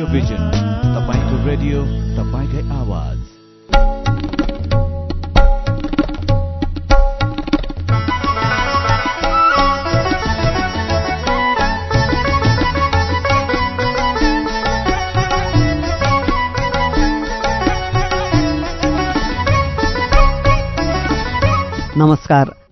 Radio vision तपाईँको radio तपाईँकै आवाज। नमस्कार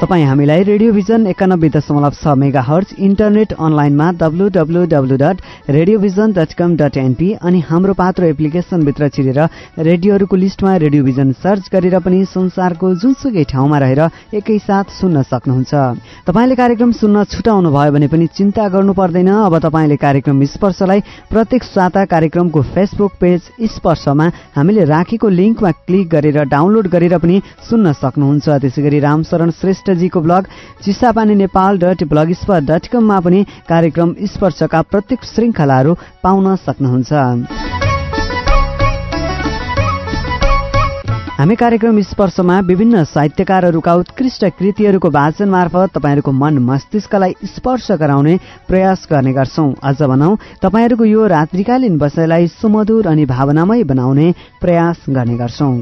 तपाईँ हामीलाई रेडियो भिजन एकानब्बे दशमलव छ मेगा हर्च इन्टरनेट अनलाइनमा W W W dot radio Vision dot com dot N P अनि हाम्रो पात्रो एप्लिकेसनभित्र छिरेर रेडियोहरूको लिस्टमा रेडियो भिजन सर्च गरेर पनि संसारको जुनसुकै ठाउँमा रहेर एकैसाथ सुन्न सक्नुहुन्छ। तपाईँले कार्यक्रम सुन्न छुटाउनु भयो भने पनि चिन्ता गर्नु पर्दैन। अब तपाईँले कार्यक्रम स्पर्शलाई प्रत्येक साता कार्यक्रमको फेसबुक पेज स्पर्शमा हामीले राखेको लिङ्कमा क्लिक गरेर डाउनलोड गरेर पनि सुन्न सक्नुहुन्छ। त्यसै गरी Ramsharan श्रेष्ठजीको blog Chisapani Nepal dot blog spot dot कममा पनि कार्यक्रम स्पर्शका प्रत्येक श्रृङ्खलाहरू पाउन सक्नुहुन्छ। हामी कार्यक्रम स्पर्शमा विभिन्न साहित्यकारहरूका उत्कृष्ट कृतिहरूको वाचन मार्फत तपाईँहरूको मन मस्तिष्कलाई स्पर्श गराउने प्रयास गर्ने गर्छौं। अझ भनौं तपाईँहरूको यो रात्रिकालीन बसाइलाई सुमधुर अनि भावनामय बनाउने प्रयास गर्ने गर्छौं।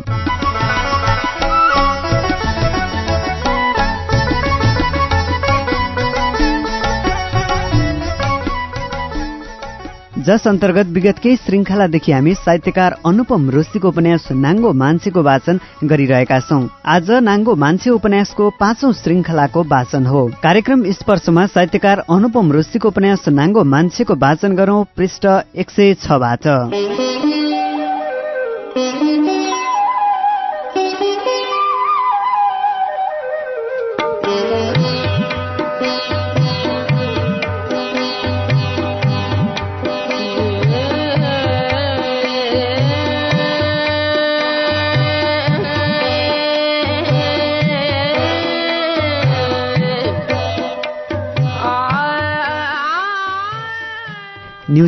जस अन्तर्गत विगत केही श्रृङ्खलादेखि हामी साहित्यकार अनुपम रोशीको उपन्यास नाङ्गो मान्छेको वाचन गरिरहेका छौं। आज नाङ्गो मान्छे उपन्यासको पाँचौं श्रृङ्खलाको वाचन हो। कार्यक्रम स्पर्शमा साहित्यकार अनुपम रोशीको उपन्यास नाङ्गो मान्छेको वाचन गरौं पृष्ठ एक सय छबाट।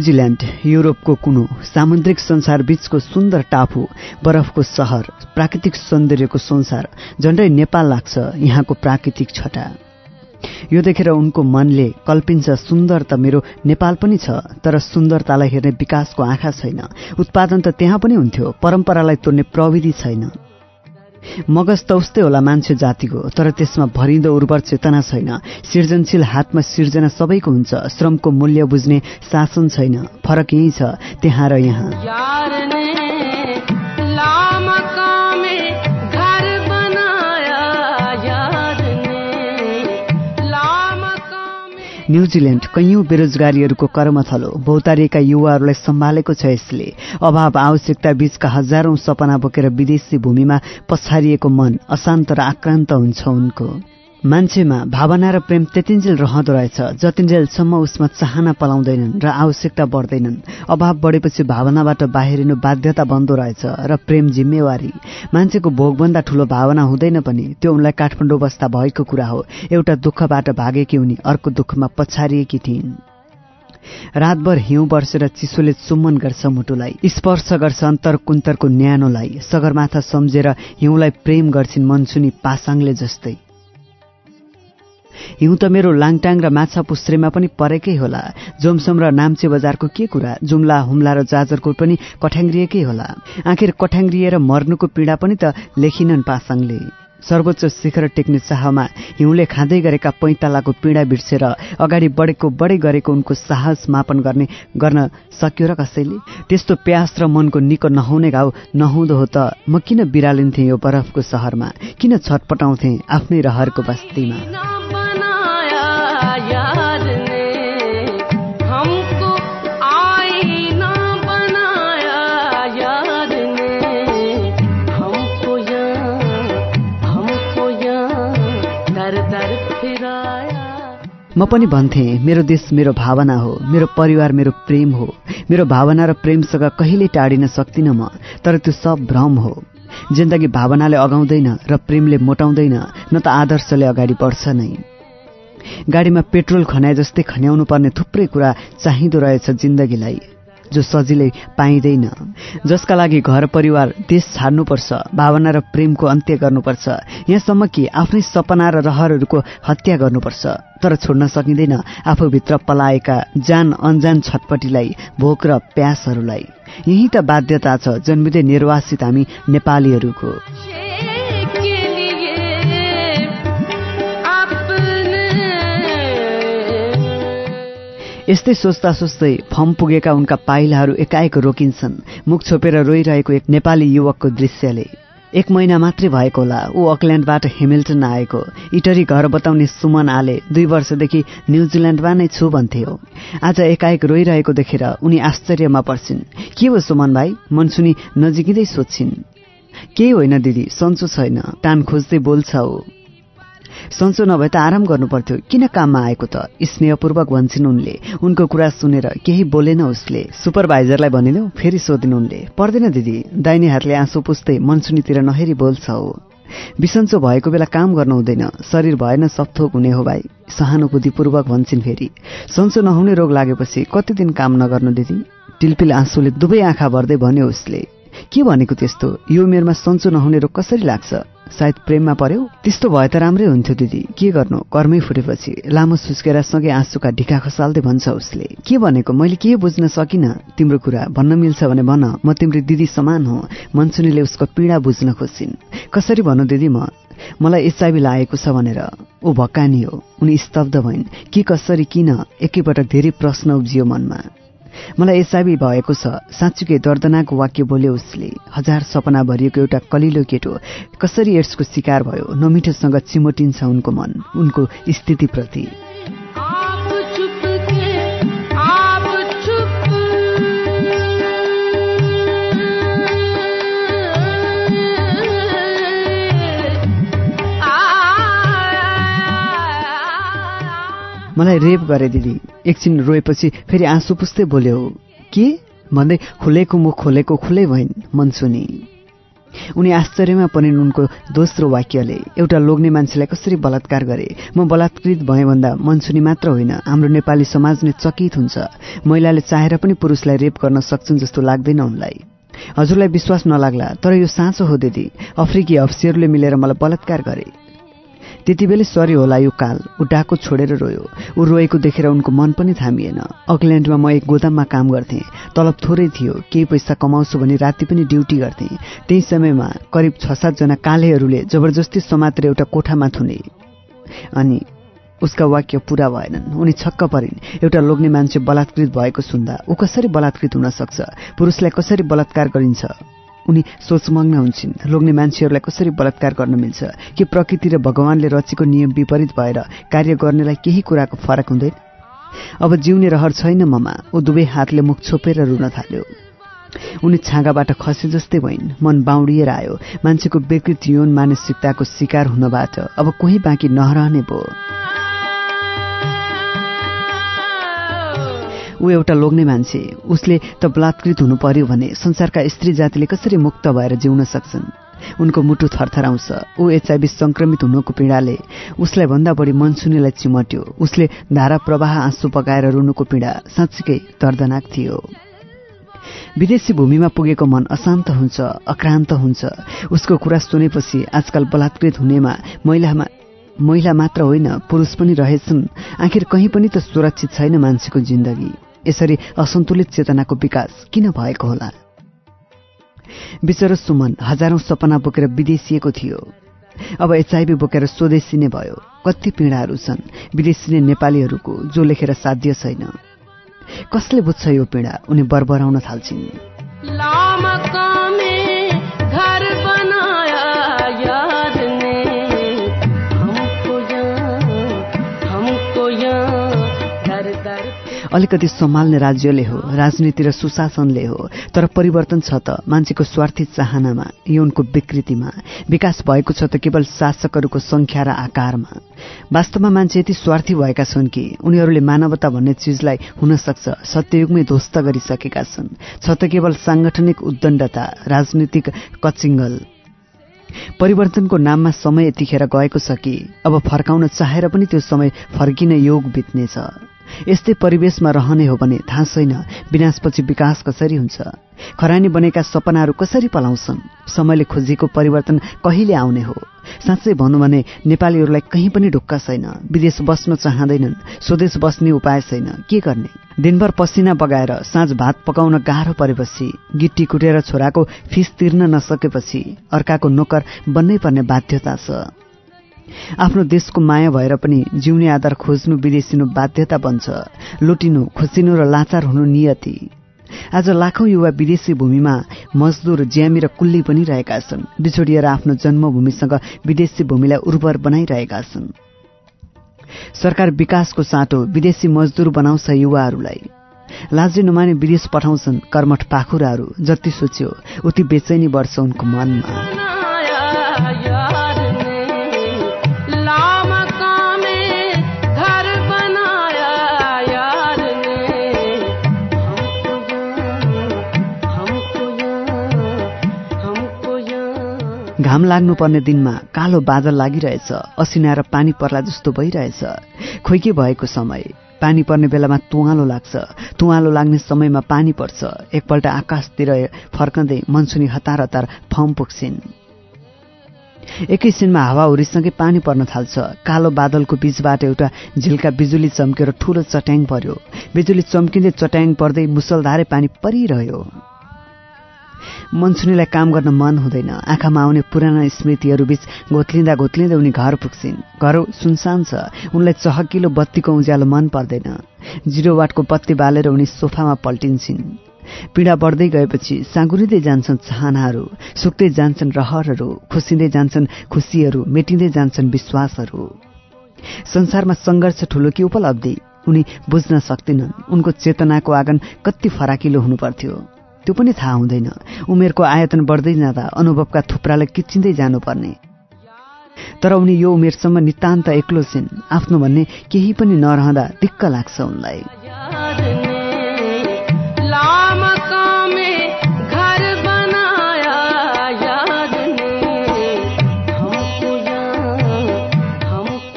न्युजिल्यान्ड युरोपको कुनो सामुद्रिक संसार बीचको सुन्दर टापु बरफको सहर प्राकृतिक सौन्दर्यको संसार झन्डै नेपाल लाग्छ यहाँको प्राकृतिक छटा। यो देखेर उनको मनले कल्पिन्छ सुन्दर त मेरो नेपाल पनि छ तर सुन्दरतालाई हेर्ने विकासको आँखा छैन। उत्पादन त त्यहाँ पनि हुन्थ्यो परम्परालाई तोड्ने प्रविधि छैन। मगज त उस्तै होला मान्छे जातिको तर त्यसमा भरिँदो उर्वर चेतना छैन। सृजनशील हातमा सिर्जना सबैको हुन्छ। श्रमको मूल्य बुझ्ने शासन छैन। फरक यही छ त्यहाँ र यहाँ। में न्युजिल्यान्ड कैयौं बेरोजगारीहरूको कर्मथलो बहुतारिएका युवाहरूलाई सम्हालेको छ यसले। अभाव आवश्यकता बीचका हजारौं सपना बोकेर विदेशी भूमिमा पछारिएको मन अशान्त र आक्रान्त हुन्छ उनको। मान्छेमा भावना र प्रेम त्यतिन्जेल रहँदो रहेछ जतिन्जेलसम्म उसमा चाहना पलाउँदैनन् र आवश्यकता बढ्दैनन्। अभाव बढेपछि भावनाबाट बाहिरिनु बाध्यता बन्दो रहेछ र प्रेम जिम्मेवारी। मान्छेको भोगभन्दा ठूलो भावना हुँदैन पनि त्यो उनलाई काठमाडौँ बस्दा भएको कुरा हो। एउटा दुःखबाट भागेकी उनी अर्को दुःखमा पछारिएकी थिइन्। रातभर हिउँ बर्सेर चिसोले चुम्बन गर्छ मुटुलाई। स्पर्श गर्छ अन्तर कुन्तरको न्यानोलाई। सगरमाथा सम्झेर हिउँलाई प्रेम गर्छिन् मनसुनी पासाङले जस्तै। हिउँ त मेरो लाङटाङ र माछा पुस्रेमा पनि परेकै होला। जोमसोम र नाम्चे बजारको के कुरा? जुम्ला हुम्ला र जाजरकोट पनि कठ्याङ्ग्रिएकै होला। आखिर कठ्याङ्ग्रिएर मर्नुको पीडा पनि त लेखिनन् पासाङले सर्वोच्च शिखर टेक्ने चाहमा हिउँले खाँदै गरेका पैँतालाको पीडा बिर्सेर अगाडि बढेको बढे गरेको उनको साहस मापन गर्ने गर्न सक्यो र कसैले? त्यस्तो प्यास र मनको निको नहुने घाउ नहुँदो हो त म किन बिरालिन्थेँ यो बरफको सहरमा? किन छटपटाउँथेँ आफ्नै रहरको बस्तीमा? म पनि भन्थेँ मेरो देश मेरो भावना हो मेरो परिवार मेरो प्रेम हो मेरो भावना र प्रेमसँग कहिले टाढिन सक्दिनँ म तर त्यो सब भ्रम हो। जिन्दगी भावनाले अगाउँदैन र प्रेमले मोटाउँदैन न त आदर्शले अगाडि बढ्छ नै। गाडीमा पेट्रोल खनाए जस्तै खन्याउनु पर्ने थुप्रै कुरा चाहिँदो रहेछ जिन्दगीलाई जो सजिलै पाइँदैन। जसका लागि घर परिवार देश छाड्नुपर्छ भावना र प्रेमको अन्त्य गर्नुपर्छ। यहाँसम्म कि आफ्नै सपना र रहरहरूको हत्या गर्नुपर्छ। तर छोड्न सकिँदैन आफूभित्र पलाएका जान अनजान छटपटीलाई भोक र प्यासहरूलाई। यही त बाध्यता छ जन्मिँदै निर्वासित हामी नेपालीहरूको। यस्तै सोच्दा सोच्दै फर्म पुगेका उनका पाइलाहरू एकाएक रोकिन्छन्। मुख छोपेर रोइरहेको एक नेपाली युवकको दृश्यले। एक महिना मात्रै भएको होला। ऊ अकल्यान्डबाट हेमिल्टन आएको। इटरी घर बताउने सुमन आले दुई वर्षदेखि न्युजिल्यान्डमा नै छु भन्थे हो। आज एकाएक रोइरहेको देखेर उनी आश्चर्यमा पर्छिन्। के हो सुमन भाइ? मनसुनी नजिकिँदै सोध्छिन् केही होइन दिदी सन्चो छैन। टान खोज्दै बोल्छ ऊ। सन्चो नभए त आराम गर्नु पर्थ्यो किन काममा आएको त? स्नेहपूर्वक भन्छन् उनले। उनको कुरा सुनेर केही बोलेन उसले। सुपरभाइजरलाई भनिदेऊ फेरि सोधिन् उनले पर्दैन दिदी दाहिने हातले आँसु पुस्दै मनसुनीतिर नहेरी बोल्छ हो। बिसन्चो भएको बेला काम गर्न हुँदैन। शरीर भएन सपथोक हुने हो भाइ। सहानुभूतिपूर्वक भन्छन् फेरि। सन्चो नहुने रोग लागेपछि कति दिन काम नगर्नु दिदी? टिलपिल आँसुले दुवै आँखा भर्दै भन्यो उसले। के भनेको त्यस्तो? यो उमेरमा सन्चो नहुने रोग कसरी लाग्छ? सायद प्रेममा पर्यो? त्यस्तो भए त राम्रै हुन्थ्यो दिदी। के गर्नु? कर्मै फुटेपछि। लामो सुस्केर सँगै आँसुका ढिका खसाल्दै भन्छ उसले। के भनेको? मैले के बुझ्न सकिनँ? तिम्रो कुरा भन्न मिल्छ भने भन। म तिम्रो दिदी समान हो। मनसुनीले उसको पीडा बुझ्न खोज्छिन् कसरी भन्नु दिदी म? मलाई एचआइभी लागेको छ भनेर। ऊ भक्कानी हो। उनी स्तब्ध भइन्। के कसरी किन? एकैपटक धेरै प्रश्न उब्जियो मनमा। मलाई एचआइभी भएको छ। साँच्चीकै दर्दनाक वाक्य बोल्यो उसले। हजार सपना भरिएको एउटा कलिलो केटो कसरी एड्सको शिकार भयो? नमिठोसँग चिमोटिन्छ उनको मन उनको स्थितिप्रति। मलाई रेप गरे दिदी। एकछिन रोएपछि फेरि आँसु पुस्दै बोल्यो के? भन्दै खुलेको मुख खोलेको खुलै भइन् मनसुनी उनी आश्चर्यमा परिन् उनको दोस्रो वाक्यले एउटा लोग्ने मान्छेलाई कसरी बलात्कार गरे? म बलात्कृत भएँ भन्दा मनसुनी मात्र होइन हाम्रो नेपाली समाज नै चकित हुन्छ। महिलाले चाहेर पनि पुरुषलाई रेप गर्न सक्छन् जस्तो लाग्दैन उनलाई। हजुरलाई विश्वास नलाग्ला तर यो साँचो हो दिदी। अफ्रिकी अफिसरले मिलेर मलाई बलात्कार गरे। त्यति बेलै सरी होला यो काल। ऊ डाको छोडेर रोयो। ऊ रोएको देखेर उनको मन पनि थामिएन। अकल्यान्डमा म एक गोदाममा काम गर्थेँ। तलब थोरै थियो। केही पैसा कमाउँछु भने राति पनि ड्युटी गर्थेँ। त्यही समयमा करिब छ सातजना कालेहरूले जबरजस्ती समातेर एउटा कोठामा थुने। अनि उसका वाक्य पूरा भएनन्। उनी छक्क परिन्। एउटा लोग्ने मान्छे बलात्कृत भएको सुन्दा ऊ कसरी बलात्कृत हुन सक्छ? पुरुषलाई कसरी बलात्कार गरिन्छ? उनी सोचमग्न हुन्छन्। लोग्ने मान्छेहरूलाई कसरी बलात्कार गर्न मिल्छ? कि प्रकृति र भगवानले रचेको नियम विपरीत भएर कार्य गर्नेलाई केही कुराको फरक हुँदैन? अब जिउने रहर छैन ममा। ऊ दुवै हातले मुख छोपेर रुन थाल्यो। उनी छाँगाबाट खसे जस्तै भइन्। मन बाउडिएर आयो। मान्छेको विकृत यौन मानसिकताको शिकार हुनबाट अब कोही बाँकी नहरहने भयो। ऊ एउटा लोग्ने मान्छे। उसले त बलात्कृत हुनु पर्यो भने संसारका स्त्री जातिले कसरी मुक्त भएर जिउन सक्छन्? उनको मुटु थरथराउँछ। ऊ एचआइभी संक्रमित हुनुको पीडाले उसलाई भन्दा बढी मनसुनीलाई चिमट्यो। उसले धारा प्रवाह आँसु पकाएर रुनुको पीडा साँच्चीकै दर्दनाक थियो। विदेशी भूमिमा पुगेको मन अशान्त हुन्छ अक्रान्त हुन्छ। उसको कुरा सुनेपछि आजकल बलात्कृत हुनेमा महिलामा महिला मात्र होइन पुरुष पनि रहेछन्। आखिर कहीँ पनि त सुरक्षित छैन मान्छेको जिन्दगी। यसरी असन्तुलित चेतनाको विकास किन भएको होला? विचरो सुमन हजारौं सपना बोकेर विदेशिएको थियो। अब एचआइभी बोकेर स्वदेशी नै भयो। कति पीडाहरू छन्। विदेशी नै नेपालीहरूको जो लेखेर साध्य छैन। कसले बुझ्छ यो पीडा? उनी बरबराउन थाल्छिन्। अलिकति सम्हाल्ने राज्यले हो राजनीति र सुशासनले हो तर परिवर्तन छ त मान्छेको स्वार्थी चाहनामा यौनको विकृतिमा। विकास भएको छ त केवल शासकहरूको संख्या र आकारमा। वास्तवमा मान्छे यति स्वार्थी भएका छन् कि उनीहरूले मानवता भन्ने चिजलाई हुन सक्छ सत्ययुगमै ध्वस्त गरिसकेका छन्। छ त केवल साङ्गठनिक उद्दण्डता राजनीतिक कचिङ्गल। परिवर्तनको नाममा समय यतिखेर गएको छ कि अब फर्काउन चाहेर पनि त्यो समय फर्किन योग बित्नेछ। यस्तै परिवेशमा रहने हो भने थाहा छैन विनाशपछि विकास कसरी हुन्छ। खरानी बनेका सपनाहरू कसरी पलाउँछन्? समयले खोजेको परिवर्तन कहिले आउने हो? साँच्चै भनौँ भने नेपालीहरूलाई कहीँ पनि ढुक्क छैन। विदेश बस्न चाहँदैनन् स्वदेश बस्ने उपाय छैन। के गर्ने? दिनभर पसिना बगाएर साँझ भात पकाउन गाह्रो परेपछि गिट्टी कुटेर छोराको फिस तिर्न नसकेपछि अर्काको नोकर बन्नै पर्ने बाध्यता छ। आफ्नो देशको माया भएर पनि जिउने आधार खोज्नु विदेशिनु बाध्यता बन्छ लुटिनु खोसिनु र लाचार हुनु नियति। आज लाखौं युवा विदेशी भूमिमा मजदुर ज्यामी र कुल्ली पनि रहेका छन्। बिछोडिएर आफ्नो जन्मभूमिसँग विदेशी भूमिलाई उर्वर बनाइरहेका छन्। सरकार विकासको साटो विदेशी मजदुर बनाउँछ युवाहरूलाई। लाजै नमाने विदेश पठाउँछन् कर्मठ पाखुराहरू जति सोच्यो उति बेचैनी बढ्छ उनको मनमा। घाम लाग्नुपर्ने दिनमा कालो बादल लागिरहेछ असिना र पानी पर्ला जस्तो भइरहेछ। खोइ के भएको समय पानी पर्ने बेलामा तुवालो लाग्छ। तुवालो लाग्ने समयमा पानी पर्छ। एकपल्ट आकाशतिर फर्कँदै मनसुनी हतार हतार फर्म पुग्छिन् एकैछिनमा हावाहुरीसँगै पानी पर्न थाल्छ। कालो बादलको बीचबाट एउटा झिल्का बिजुली चम्केर ठूलो चट्याङ पर्यो। बिजुली चम्किँदै चट्याङ पर्दै मुसलधारे पानी परिरह्यो। मनसुनीलाई काम गर्न मन हुँदैन। आँखामा आउने पुराना स्मृतिहरू बीच घोत्लिँदा घोत्लिँदै उनी घर पुग्छिन्। घर सुनसान छ। उनलाई चहकिलो बत्तीको उज्यालो मन पर्दैन। जिरो वाटको बत्ती बालेर उनी सोफामा पल्टिन्छन्। पीडा बढ्दै गएपछि साँगुरिँदै जान्छन् चाहनाहरू सुक्दै जान्छन् रहरहरू खुसिँदै जान्छन् खुसीहरू मेटिँदै जान्छन् विश्वासहरू। संसारमा सङ्घर्ष ठुलो कि उपलब्धि? उनी बुझ्न सक्दिनन्। उनको चेतनाको आँगन कति फराकिलो हुनुपर्थ्यो। त्यो पनि थाहा हुँदैन। उमेरको आयतन बढ्दै जाँदा अनुभवका थुप्रालाई किचिँदै जानुपर्ने। तर उनी यो उमेरसम्म नितान्त एक्लो छिन्। आफ्नो भन्ने केही पनि नरहँदा दिक्क लाग्छ उनलाई।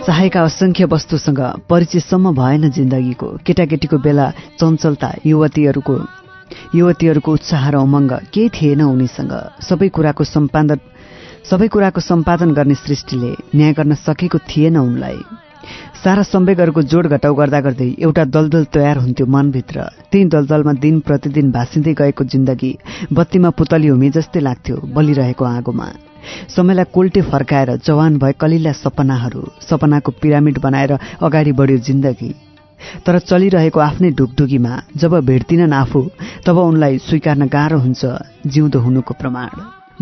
चाहेका असङ्ख्य वस्तुसँग परिचयसम्म भएन जिन्दगीको। केटाकेटीको बेला चञ्चलता युवतीहरूको युवतीहरूको उत्साह र उमङ्ग केही थिएन उनीसँग। सबै कुराको सम्पादन सबै कुराको सम्पादन गर्ने सृष्टिले न्याय गर्न सकेको थिएन उनलाई। सारा सम्वेगहरूको जोड घटाउ गर्दा गर्दै एउटा दलदल तयार हुन्थ्यो मनभित्र। त्यही दलदलमा दिन प्रतिदिन भाँसिँदै गएको जिन्दगी बत्तीमा पुतली हुमी जस्तै लाग्थ्यो बलिरहेको आगोमा। समयलाई कोल्टे फर्काएर जवान भए कलिला सपनाहरू सपनाको पिरामिड बनाएर अगाडि बढ्यो जिन्दगी। तर चलिरहेको आफ्नै ढुकढुकीमा जब भेट्दिनन् आफू तब उनलाई स्वीकार्न गाह्रो हुन्छ जिउँदो हुनुको प्रमाण।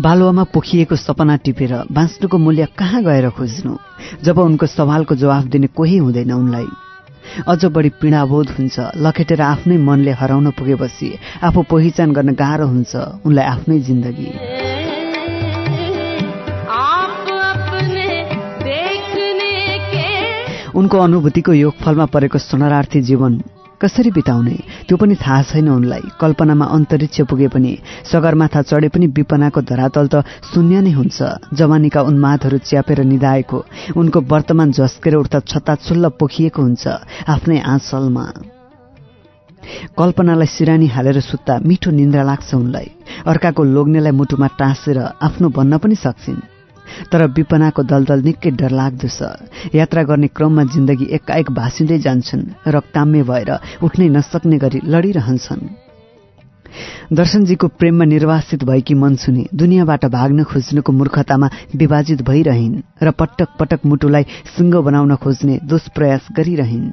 बालुवामा पोखिएको सपना टिपेर बाँच्नुको मूल्य कहाँ गएर खोज्नु? जब उनको सवालको जवाफ दिने कोही हुँदैन उनलाई। अझ बढी पीडाबोध हुन्छ लखेटेर आफ्नै मनले हराउन पुगेपछि आफू पहिचान गर्न गाह्रो हुन्छ उनलाई आफ्नै जिन्दगी। उनको अनुभूतिको योगफलमा परेको शरणार्थी जीवन कसरी बिताउने? त्यो पनि थाहा छैन उनलाई। कल्पनामा अन्तरिक्ष पुगे पनि सगरमाथा चढे पनि विपनाको धरातल त शून्य नै हुन्छ। जवानीका उन्मादहरू च्यापेर निधाएको। उनको वर्तमान झस्केर उठ्दा छत्ताछुल्ल पोखिएको हुन्छ आफ्नै आँचलमा। कल्पनालाई सिरानी हालेर सुत्दा मिठो निन्द्रा लाग्छ उनलाई। अर्काको लोग्नेलाई मुटुमा टाँसेर आफ्नो भन्न पनि सक्छिन्। तर विपनाको दलदल निकै डरलाग्दो छ। यात्रा गर्ने क्रममा जिन्दगी एकाएक भाँसिँदै जान्छन् रक्ताम्य भएर उठ्नै नसक्ने गरी लडिरहन्छन्। दर्शनजीको प्रेममा निर्वासित भएकी मनसुनी दुनियाँबाट भाग्न खोज्नुको मूर्खतामा विभाजित भइरहन् र पटक पटक मुटुलाई सिङ्गो बनाउन खोज्ने दुष्प्रयास गरिरहन्।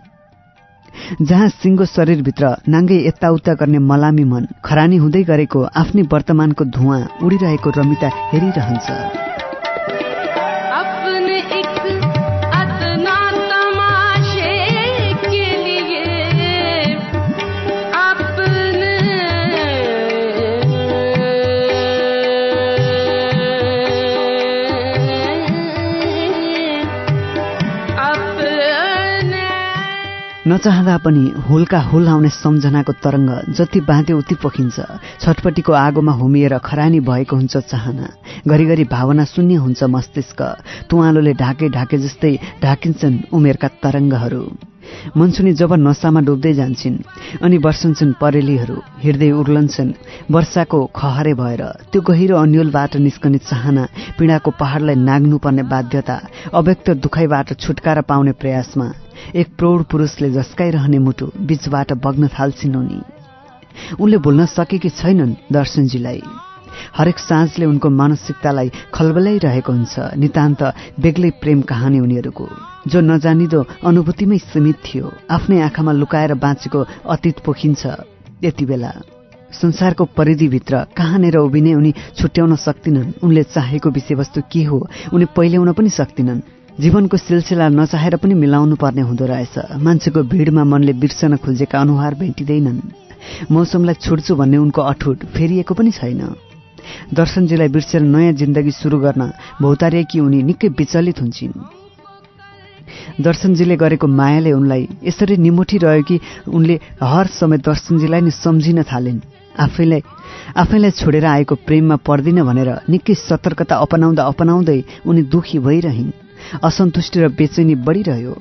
जहाँ सिङ्गो शरीरभित्र नाङ्गै यताउता गर्ने मलामी मन खरानी हुँदै गरेको आफ्नै वर्तमानको धुवाँ उडिरहेको रमिता हेरिरहन्छ। नचाहँदा पनि हुलका हुल आउने सम्झनाको तरङ्ग जति बाँध्यो उति पोखिन्छ। छटपट्टिको आगोमा हुमिएर खरानी भएको हुन्छ चाहना। घरिघरि भावना शून्य हुन्छ मस्तिष्क। तुवालोले ढाके ढाके जस्तै ढाकिन्छन् उमेरका तरङ्गहरू। मनसुनी जब नसामा डुब्दै जान्छन् अनि बर्सन्छन् परेलीहरू हिँड्दै उर्लन्छन् वर्षाको खहरे भएर त्यो गहिरो अन्यलबाट निस्कने चाहना पीडाको पहाडलाई नाग्नुपर्ने बाध्यता अव्यक्त दुखाइबाट छुटकारा पाउने प्रयासमा एक प्रौढ पुरुषले जस्काइरहने मुटु बीचबाट बग्न थाल्छिन् उनी। उनले भुल्न सकेकी छैनन् दर्शनजीलाई। हरेक साँझले उनको मानसिकतालाई खलबलाइरहेको हुन्छ। नितान्त बेग्लै प्रेम कहानी उनीहरूको। जो नजानिदो अनुभूतिमै सीमित थियो आफ्नै आँखामा लुकाएर बाँचेको अतीत पोखिन्छ। यति बेला संसारको परिधिभित्र कहाँनिर उभिने उनी छुट्याउन सक्दिनन् उनले चाहेको विषयवस्तु के हो उनी पहिल्याउन पनि सक्दिनन् जीवनको सिलसिला नचाहेर पनि मिलाउनु पर्ने हुँदो रहेछ। मान्छेको भिडमा मनले बिर्सन खोजेका अनुहार भेटिँदैनन्। मौसमलाई छुट्छु भन्ने उनको अठुट फेरिएको पनि छैन। दर्शनजीलाई बिर्सेर नयाँ जिन्दगी सुरु गर्न भौतारिएकी उनी निकै विचलित हुन्छन्। दर्शनजीले गरेको मायाले उनलाई यसरी निमुठिरह्यो कि उनले हर समय दर्शनजीलाई नै सम्झिन थालिन्। आफैलाई आफैलाई छोडेर आएको प्रेममा पर्दिन भनेर निकै सतर्कता अपनाउँदा अपनाउँदै उनी दुखी भइरहन्। असन्तुष्टि र बेचैनी बढिरह्यो।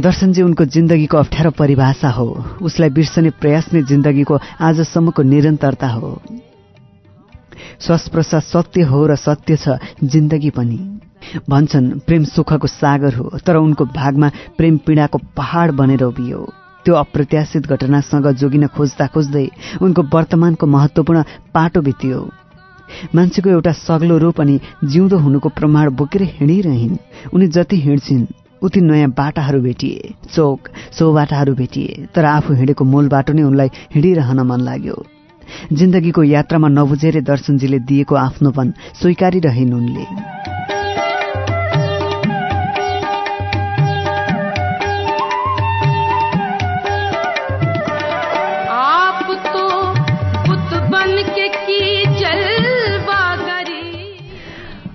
दर्शनजी उनको जिन्दगीको अप्ठ्यारो परिभाषा हो। उसलाई बिर्सने प्रयास नै जिन्दगीको आजसम्मको निरन्तरता हो। श्वास प्रश्वास सत्य हो र सत्य छ जिन्दगी पनि। भन्छन् प्रेम सुखको सागर हो तर उनको भागमा प्रेम पीडाको पहाड बनेर उभियो। त्यो अप्रत्याशित घटनासँग जोगिन खोज्दा खोज्दै उनको वर्तमानको महत्वपूर्ण पाटो बित्यो। मान्छेको एउटा सग्लो रूप अनि जिउँदो हुनुको प्रमाण बोकेर हिँडिरहन्। उनी जति हिँड्छिन् उति नयाँ बाटाहरू भेटिए चोक चौबाटाहरू भेटिए तर आफू हिँडेको मूल बाटो नै उनलाई हिँडिरहन मन लाग्यो। जिन्दगीको यात्रामा नबुझेरै दर्शनजीले दिएको आफ्नोपन स्वीकारिरहन् उनले।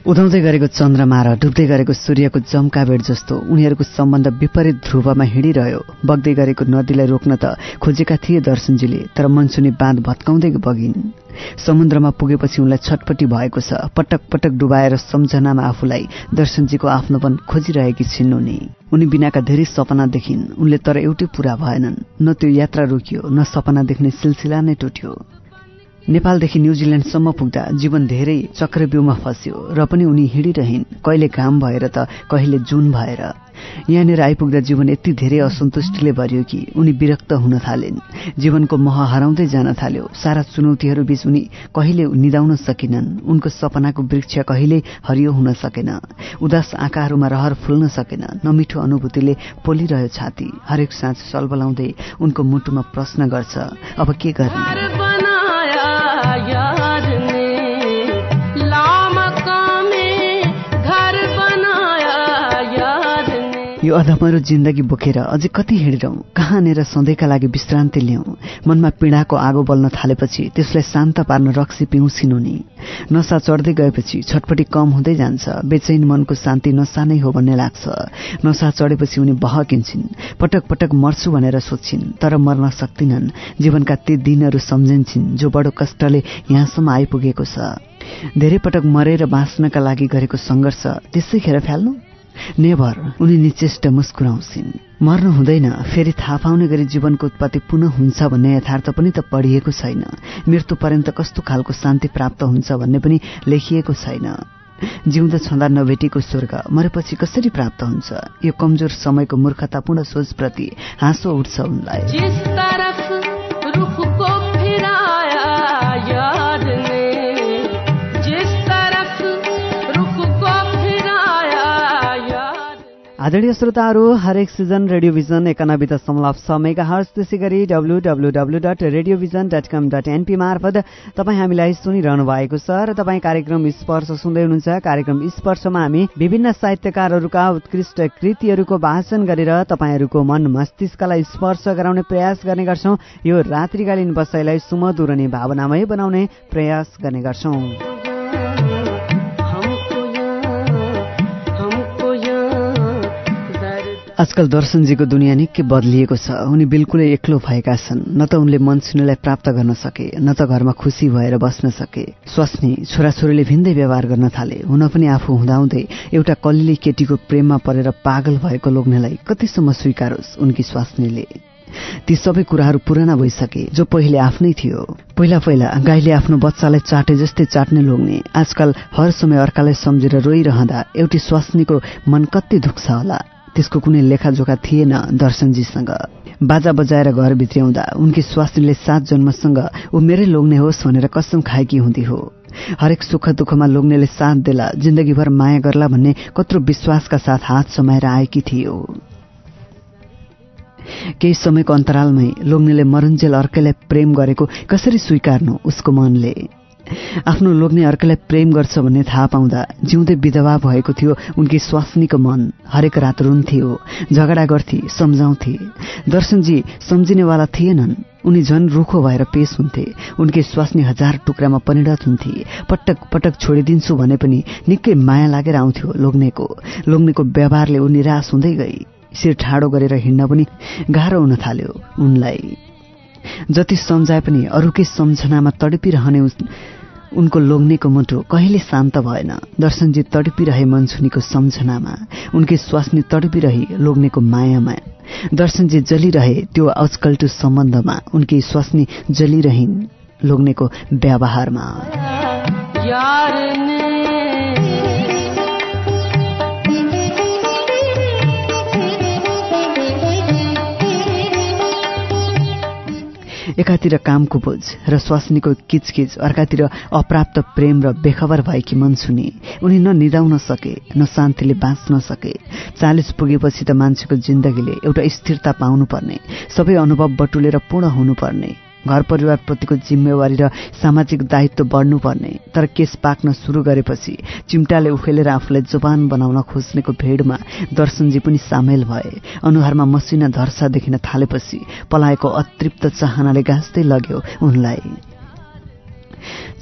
उदाउँदै गरेको चन्द्रमा र डुब्दै गरेको सूर्यको जम्का भेट जस्तो उनीहरूको सम्बन्ध विपरीत ध्रुवमा हिँडिरह्यो। बग्दै गरेको नदीलाई रोक्न त खोजेका थिए दर्शनजीले तर मनसुनी बाँध भत्काउँदै बगिन्। समुद्रमा पुगेपछि उनलाई छटपटी भएको छ। पटक पटक डुबाएर सम्झनामा आफूलाई दर्शनजीको आफ्नोपन खोजिरहेकी छिन् उनी। उनी बिनाका धेरै सपना देखिन्। उनले तर एउटै पूरा भएनन्। न त्यो यात्रा रोकियो न सपना देख्ने सिलसिला नै टुट्यो। नेपालदेखि न्युजिल्यान्डसम्म पुग्दा जीवन धेरै चक्रव्यूहमा फस्यो र पनि उनी हिँडिरहन्। कहिले घाम भएर त कहिले जुन भएर। यहाँनिर आइपुग्दा जीवन यति धेरै असन्तुष्टिले भरियो कि उनी विरक्त हुन थालिन्। जीवनको मह हराउँदै जान थाल्यो। सारा चुनौतीहरू बीच उनी कहिले निदाउन सकिनन्। उनको सपनाको वृक्ष कहिल्यै हरियो हुन सकेन। उदास आँखाहरूमा रहर फुल्न सकेन। नमिठो अनुभूतिले पोलिरह्यो छाती। हरेक साँझ सलबलाउँदै उनको मुटुमा प्रश्न गर्छ अब के गर्ने? यो अधमरो जिन्दगी बोकेर अझै कति हिँडिरहँ? कहाँनिर सधैँका लागि विश्रान्ति ल्याउँ मनमा पीडाको आगो बल्न थालेपछि त्यसलाई शान्त पार्न रक्सी पिउँछिन् उनी नसा चढ्दै गएपछि छटपटी कम हुँदै जान्छ। बेचैन मनको शान्ति नसा नै हो भन्ने लाग्छ। नसा चढेपछि उनी बहकिन्छन्। पटक पटक मर्छु भनेर सोध्छिन् तर मर्न सक्दिनन् जीवनका ती दिनहरू सम्झिन्छन् जो बडो कष्टले यहाँसम्म आइपुगेको छ। धेरै पटक मरेर बाँच्नका लागि गरेको सङ्घर्ष त्यसै खेर फ्याल्नु? नेभर उनी निचेष्ट मुस्कुराउँछिन्। मर्नु हुँदैन फेरि थाहा पाउने गरी जीवनको उत्पत्ति पुनः हुन्छ भन्ने यथार्थ पनि त पढिएको छैन। मृत्यु पर्यन्त कस्तो खालको शान्ति प्राप्त हुन्छ भन्ने पनि लेखिएको छैन। जिउँदो छँदा नभेटिएको स्वर्ग मरेपछि कसरी प्राप्त हुन्छ? यो कमजोर समयको मूर्खतापूर्ण सोचप्रति हाँसो उठ्छ उनलाई। आदरणीय श्रोताहरू हरेक सिजन रेडियोभिजन एकानब्बे दशमलव छ मेगा हर्स त्यसै गरी W W W dot radio Vision dot com dot N P मार्फत तपाईँ हामीलाई सुनिरहनु भएको छ र तपाईँ कार्यक्रम स्पर्श सुन्दै हुनुहुन्छ। कार्यक्रम स्पर्शमा हामी विभिन्न साहित्यकारहरूका उत्कृष्ट कृतिहरूको वाचन गरेर तपाईँहरूको मन मस्तिष्कलाई स्पर्श गराउने प्रयास गर्ने गर्छौँ। यो रात्रिकालीन बसाइलाई सुमधुर अनि भावनामय बनाउने प्रयास गर्ने गर्छौँ। आजकल दर्शनजीको दुनियाँ निकै बदलिएको छ। उनी बिल्कुलै एक्लो भएका छन्। न त उनले मनसुनीलाई प्राप्त गर्न सके न त घरमा खुसी भएर बस्न सके। स्वास्नी छोराछोरीले भिन्दै व्यवहार गर्न थाले। हुन पनि आफू हुँदाहुँदै एउटा कलिली केटीको प्रेममा परेर पागल भएको लोग्नेलाई कतिसम्म स्वीकारोस् उनकी स्वास्नीले। ती सबै कुराहरू पुराना भइसके जो पहिले आफ्नै थियो। पहिला पहिला गाईले आफ्नो बच्चालाई चाटे जस्तै चाट्ने लोग्ने। आजकल हर समय अर्कालाई सम्झेर रोइरहँदा एउटी स्वास्नीको मन कति दुख्छ होला। त्यसको कुनै लेखाजोखा थिएन दर्शनजीसँग। बाजा बजाएर घर भित्र्याउँदा उनकी स्वास्नीले सात जन्मसँग ऊ मेरै लोग्ने होस् भनेर कसम खाएकी हुँदी हो। हरेक सुख दुःखमा लोग्नेले साथ देला जिन्दगीभर माया गर्ला भन्ने कत्रो विश्वासका साथ हात समाएर आएकी थियो। केही समयको अन्तरालमै लोग्नेले मरुन्जेल अर्कैलाई प्रेम गरेको कसरी स्वीकार्नु उसको मनले? आफ्नो लोग्ने अर्कैलाई प्रेम गर्छ भन्ने थाहा पाउँदा जिउँदै विधवा भएको थियो उनकी स्वास्नीको मन हरेक रात रुन्थ्यो झगडा गर्थे सम्झाउँथे। दर्शनजी सम्झिनेवाला थिएनन्। उनी झन् रुखो भएर पेश हुन्थे। उनकी स्वास्नी हजार टुक्रामा परिणत हुन्थे। पटक पटक छोडिदिन्छु भने पनि निकै माया लागेर आउँथ्यो लोग्नेको। लोग्नेको व्यवहारले ऊ निराश हुँदै गई। शिर ठाडो गरेर हिँड्न पनि गाह्रो हुन थाल्यो उनलाई। जति सम्झाए पनि अरूकै सम्झनामा तडपिरहने उनको लोग्नेको मुटु कहिले शान्त भएन। दर्शनजी तडपिरहे मनसुनीको सम्झनामा। उनकी स्वास्नी तडपिरहे लोग्नेको मायामा। दर्शनजी जलिरहे त्यो आजकल्टो सम्बन्धमा। उनकी स्वास्नी जलिरहन् लोग्नेको व्यवहारमा। एकातिर कामको बोझ र स्वास्नीको किचकिच अर्कातिर अप्राप्त प्रेम र बेखबर भएकी मनसुनी। उनी न निदाउन सके न शान्तिले बाँच्न सके। चालिस पुगेपछि त मान्छेको जिन्दगीले एउटा स्थिरता पाउनुपर्ने। सबै अनुभव बटुलेर पूर्ण हुनुपर्ने। घर परिवारप्रतिको जिम्मेवारी र सामाजिक दायित्व बढ्नुपर्ने। तर केस पाक्न सुरु गरेपछि चिम्टाले उखेलेर आफूलाई जोबान बनाउन खोज्नेको भेडमा दर्शनजी पनि सामेल भए। अनुहारमा मसिना धर्सा देखिन थालेपछि पलाएको अतृप्त चाहनाले गाँच्दै लग्यो उनलाई।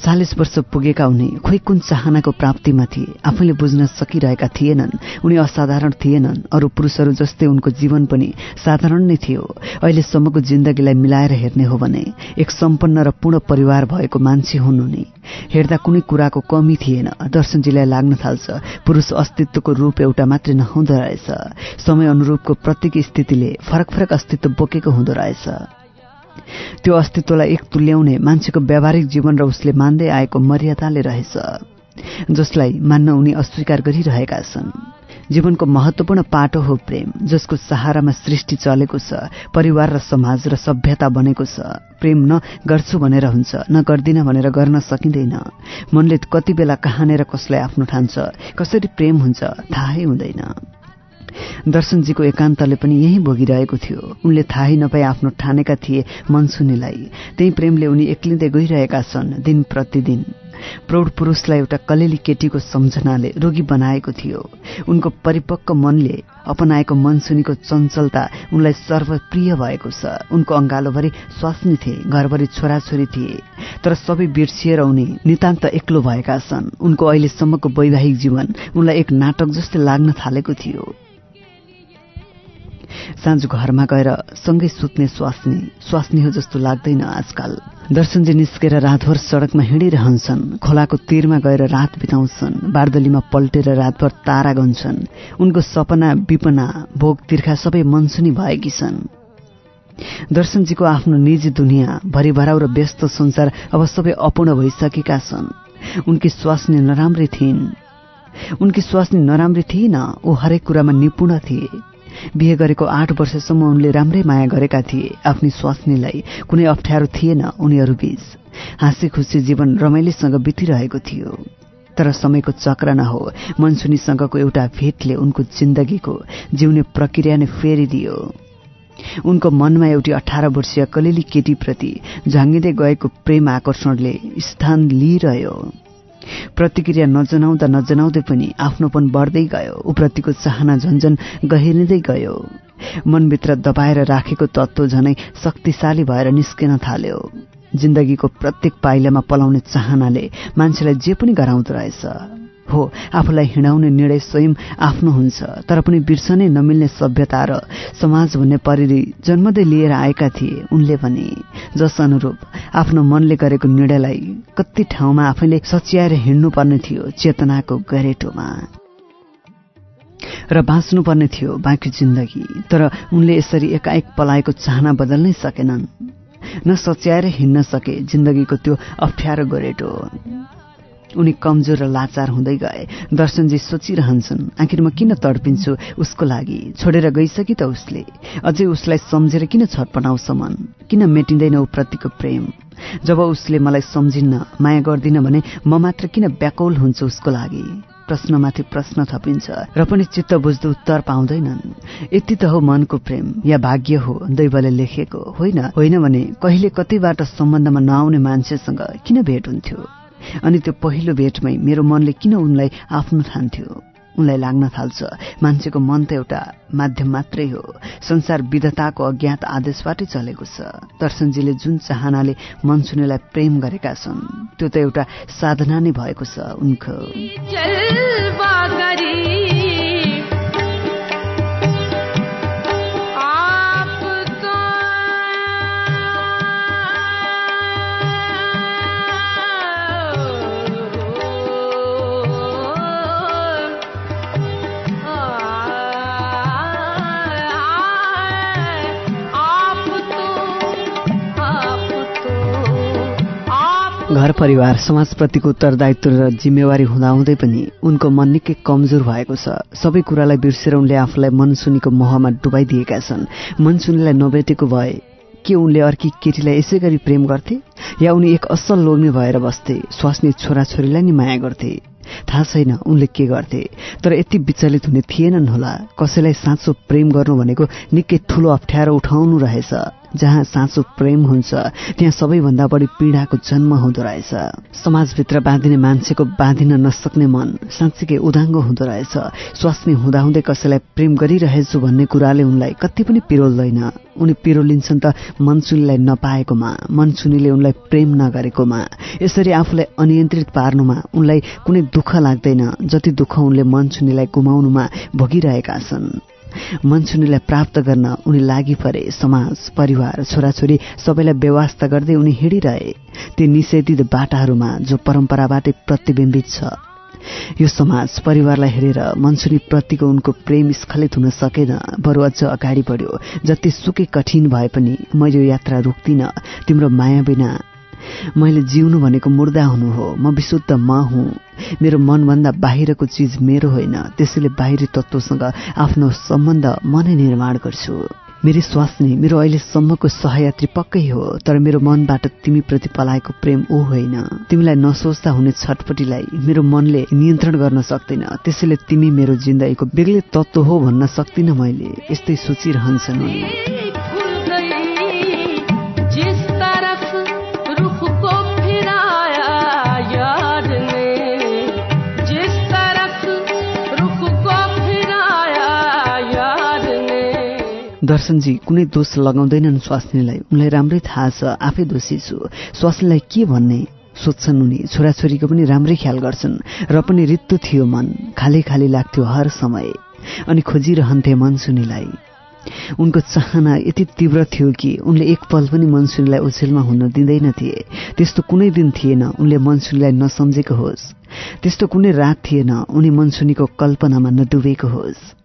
चालिस वर्ष पुगेका उनी खोइ कुन चाहनाको प्राप्तिमा थिए। आफैले बुझ्न सकिरहेका थिएनन्। उनी असाधारण थिएनन्। अरू पुरुषहरू जस्तै उनको जीवन पनि साधारण नै थियो। अहिलेसम्मको जिन्दगीलाई मिलाएर हेर्ने हो भने एक सम्पन्न र पूर्ण परिवार भएको मान्छे हुन् उनी। हेर्दा कुनै कुराको कमी थिएन। दर्शनजीलाई लाग्न थाल्छ पुरुष अस्तित्वको रूप एउटा मात्रै नहुँदो रहेछ। समय अनुरूपको प्रत्येक स्थितिले फरक फरक अस्तित्व बोकेको हुँदो रहेछ। त्यो अस्तित्वलाई एक तुल्याउने मान्छेको व्यावहारिक जीवन र उसले मान्दै आएको मर्यादाले रहेछ जसलाई मान्न उनी अस्वीकार गरिरहेका छन्। जीवनको महत्वपूर्ण पाटो हो प्रेम जसको सहारामा सृष्टि चलेको छ परिवार र समाज र सभ्यता बनेको छ। प्रेम न गर्छु भनेर हुन्छ न गर्दिन भनेर गर्न सकिँदैन। मनले कति बेला कहाँनेर कसलाई आफ्नो ठान्छ कसरी प्रेम हुन्छ थाहै हुँदैन। दर्शनजीको एकान्तले पनि यही भोगिरहेको थियो। उनले थाहै नपाई आफ्नो ठानेका थिए मनसुनीलाई। त्यही प्रेमले उनी एक्लिँदै गइरहेका छन् दिन प्रतिदिन। प्रौढ पुरुषलाई एउटा कलेली केटीको सम्झनाले रोगी बनाएको थियो। उनको परिपक्व मनले अपनाएको मनसुनीको चञ्चलता उनलाई सर्वप्रिय भएको छ। उनको अङ्गालोभरि स्वास्नी थिए घरभरि छोराछोरी थिए। तर सबै बिर्सिएर उनी नितान्त एक्लो भएका छन्। उनको अहिलेसम्मको वैवाहिक जीवन उनलाई एक नाटक जस्तै लाग्न थालेको थियो। साँझ घरमा गएर सँगै सुत्ने स्वास्नी स्वास्नी हो जस्तो लाग्दैन आजकल। दर्शनजी निस्केर रातभर सडकमा हिँडिरहन्छन् खोलाको तीरमा गएर रात बिताउँछन् बारदलीमा पल्टेर रातभर तारा गन्छन्। उनको सपना विपना भोग तिर्खा सबै मनसुनी भएकी छन्। दर्शनजीको आफ्नो निजी दुनियाँ भरिभराउ र व्यस्त संसार अब सबै अपूर्ण भइसकेका छन्। उनकी स्वास्नी नराम्री थिइन्। उनकी स्वास्नी नराम्री थिएन ऊ हरेक कुरामा निपुण थिए। बिहे गरेको आठ वर्षसम्म उनले राम्रै माया गरेका थिए। आफ्नी स्वास्नीलाई कुनै अप्ठ्यारो थिएन उनीहरू बीच। हाँसी खुसी जीवन रमाइलीसँग बितिरहेको थियो। तर समयको चक्र नहो मनसुनीसँगको एउटा भेटले उनको जिन्दगीको जिउने प्रक्रिया नै फेरिदियो। उनको मनमा एउटी अठार वर्षीय कलिली केटीप्रति झाङ्गिँदै गएको प्रेम आकर्षणले स्थान लिइरह्यो। प्रतिक्रिया नजनाउँदा नजनाउँदै पनि आफ्नोपन बढ्दै गयो। उप्रतिको चाहना झन्झन गहिरिँदै गयो। मनभित्र दबाएर राखेको तत्त्व झनै शक्तिशाली भएर निस्किन थाल्यो। जिन्दगीको प्रत्येक पाइलामा पलाउने चाहनाले मान्छेलाई जे पनि गराउँदो रहेछ। हो। आफूलाई हिँडाउने निर्णय स्वयं आफ्नो हुन्छ। तर पनि बिर्सनै नमिल्ने सभ्यता र समाज भन्ने परिधि जन्मदै लिएर आएका थिए उनले भने जस अनुरूप आफ्नो मनले गरेको निर्णयलाई कति ठाउँमा आफैले सच्याएर हिँड्नुपर्ने थियो चेतनाको गरेटोमा र बाँच्नुपर्ने थियो बाँकी जिन्दगी। तर उनले यसरी एकाएक पलाएको चाहना बदल्नै सकेनन्। न सच्याएर हिँड्न सके जिन्दगीको त्यो अप्ठ्यारो गोरेटो। उनी कमजोर र लाचार हुँदै गए। दर्शनजी सोचिरहन्छन् आखिर म किन तडपिन्छु उसको लागि? छोडेर गइसकि त उसले। अझै उसलाई सम्झेर किन छटपटाउँछ मन किन मेटिँदैन ऊ प्रतिको प्रेम? जब उसले मलाई सम्झिन्न माया गर्दिन भने म मात्र किन व्याकौल हुन्छु उसको लागि? प्रश्नमाथि प्रश्न थपिन्छ र पनि चित्त बुझ्दो उत्तर पाउँदैनन्। यति त हो मनको प्रेम या भाग्य हो? दैवले लेखेको। होइन होइन भने कहिले कतैबाट सम्बन्धमा नआउने मान्छेसँग किन भेट हुन्थ्यो? अनि त्यो पहिलो भेटमै मेरो मनले किन उनलाई आफ्नो ठान्थ्यो उनलाई लाग्न थाल्छ। मान्छेको मन त एउटा माध्यम मात्रै हो। संसार विधताको अज्ञात आदेशबाटै चलेको छ। दर्शनजीले जुन चाहनाले मनसुनेलाई प्रेम गरेका छन् त्यो त एउटा साधना नै भएको छ उनको। परिवार समाजप्रतिको उत्तरदायित्व र जिम्मेवारी हुँदाहुँदै पनि उनको मन निकै कमजोर भएको छ। सबै कुरालाई बिर्सेर उनले आफूलाई मनसुनीको मोहमा डुबाइदिएका छन्। मनसुनीलाई नभेटेको भए के उनले अर्की केटीलाई यसै गरी प्रेम गर्थे? या उनी एक असल लोग्ने भएर बस्थे स्वास्नी छोराछोरीलाई नि माया गर्थे? थाहा छैन उनले के गर्थे तर यति विचलित हुने थिएनन् होला। कसैलाई साँचो प्रेम गर्नु भनेको निकै ठूलो अप्ठ्यारो उठाउनु रहेछ। जहाँ साँचो प्रेम हुन्छ त्यहाँ सबैभन्दा बढी पीडाको जन्म हुँदो रहेछ। समाजभित्र बाँधिने मान्छेको बाँधिन नसक्ने मन साँच्चीकै उदाङ्गो हुँदो रहेछ। स्वास्नी हुँदाहुँदै कसैलाई प्रेम गरिरहेछु भन्ने कुराले उनलाई कति पनि पिरोल्दैन। उनी पिरोलिन्छन् त मनसुनीलाई नपाएकोमा मनसुनीले उनलाई प्रेम नगरेकोमा। यसरी आफूलाई अनियन्त्रित पार्नुमा उनलाई कुनै दुःख लाग्दैन जति दुःख उनले मनसुनीलाई गुमाउनुमा भोगिरहेका छन्। मनसुनीलाई प्राप्त गर्न उनी लागि परे समाज परिवार छोराछोरी सबैलाई व्यवस्था गर्दै उनी हिँडिरहे। ती निषेधित बाटाहरूमा जो परम्पराबाटै प्रतिबिम्बित छ। यो समाज परिवारलाई हेरेर मनसुनी प्रतिको उनको प्रेम स्खलित हुन सकेन। बरु अझ अगाडि बढ्यो। जति सुकै कठिन भए पनि म यो यात्रा रोक्दिन। तिम्रो माया बिना मैले जिउनु भनेको मुर्दा हुनु हो। म विशुद्ध म हुँ। मेरो मनभन्दा बाहिरको चिज मेरो होइन। त्यसैले बाहिरी तत्त्वसँग आफ्नो सम्बन्ध म नै निर्माण गर्छु। मेरी स्वास्नी मेरो अहिलेसम्मको सहयात्री पक्कै हो तर मेरो मनबाट तिमीप्रति पलाएको प्रेम ऊ होइन। तिमीलाई नसोच्दा हुने छटपटीलाई मेरो मनले नियन्त्रण गर्न सक्दैन। त्यसैले तिमी मेरो जिन्दगीको बेग्लै तत्त्व हो भन्न सक्दिनँ मैले यस्तै सोचिरहन्छन् उनी। दर्शनजी कुनै दोष लगाउँदैनन् स्वास्नीलाई। उनलाई राम्रै थाहा छ आफै दोषी छु। स्वास्नीलाई के भन्ने? सोध्छन् उनी। छोराछोरीको पनि राम्रै ख्याल गर्छन् र पनि रित्तो थियो मन। खाली खाली लाग्थ्यो हर समय। अनि खोजिरहन्थे मनसुनीलाई। उनको चाहना यति तीव्र थियो कि उनले एक पल पनि मनसुनीलाई ओछेलमा हुन दिँदैन थिए त्यस्तो कुनै दिन थिएन उनले मनसुनीलाई नसम्झेको होस्। त्यस्तो कुनै रात थिएन उनी मनसुनीको कल्पनामा नडुबेको होस्।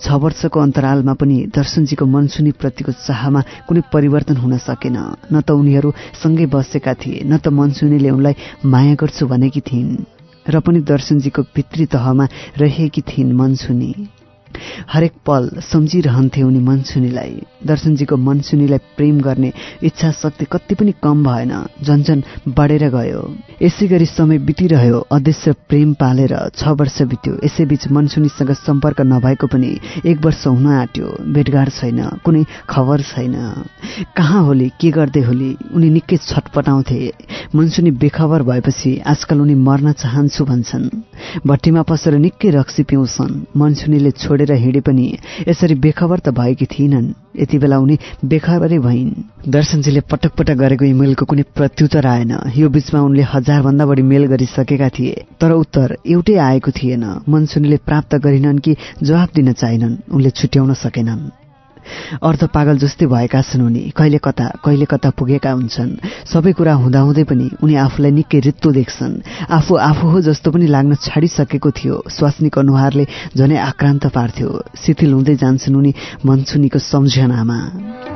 छ वर्षको अन्तरालमा पनि दर्शनजीको मनसुनीप्रतिको चाहमा कुनै परिवर्तन हुन सकेन। न त उनीहरू सँगै बसेका थिए न त मनसुनीले उनलाई माया गर्छु भनेकी थिइन्। र पनि दर्शनजीको भित्री तहमा रहेकी थिइन् मनसुनी। हरेक पल सम्झिरहन्थे उनी मनसुनीलाई। दर्शनजीको मनसुनीलाई प्रेम गर्ने इच्छा शक्ति कति पनि कम भएन। झन्झन बढेर गयो। यसै गरी समय बितिरह्यो। अदृश्य प्रेम पालेर छ वर्ष बित्यो। यसैबीच मनसुनीसँग सम्पर्क नभएको पनि एक वर्ष हुन आँट्यो। भेटघाट छैन कुनै खबर छैन। कहाँ होली? के गर्दै होली? उनी निकै छटपटाउँथे। मनसुनी बेखबर भएपछि आजकल उनी मर्न चाहन्छु भन्छन्। भट्टीमा पसेर निकै रक्सी पिउँछन्। मनसुनीले छोडेर हिँडे पनि यसरी बेखबर त भएकी थिइनन् यति बेला उनी बेखबरै भइन्। दर्शनजीले पटक पटक गरेको इमेलको कुनै प्रत्युत्तर आएन। यो बीचमा उनले हजारभन्दा बढी मेल गरिसकेका थिए। तर उत्तर एउटै आएको थिएन। मनसुनीले प्राप्त गरिनन् कि जवाब दिन चाहिनन्। उनले छुट्याउन सकेनन्। अर्थ पागल जस्तै भएका छन् उनी। कहिले कता कहिले कता पुगेका हुन्छन्। सबै कुरा हुँदाहुँदै पनि उनी आफूलाई निकै रित्तो देख्छन्। आफू आफू हो जस्तो पनि लाग्न छाडिसकेको थियो। स्वास्नीको अनुहारले झनै आक्रान्त पार्थ्यो। शिथिल हुँदै जान्छन् उनी मनसुनीको सम्झनामा।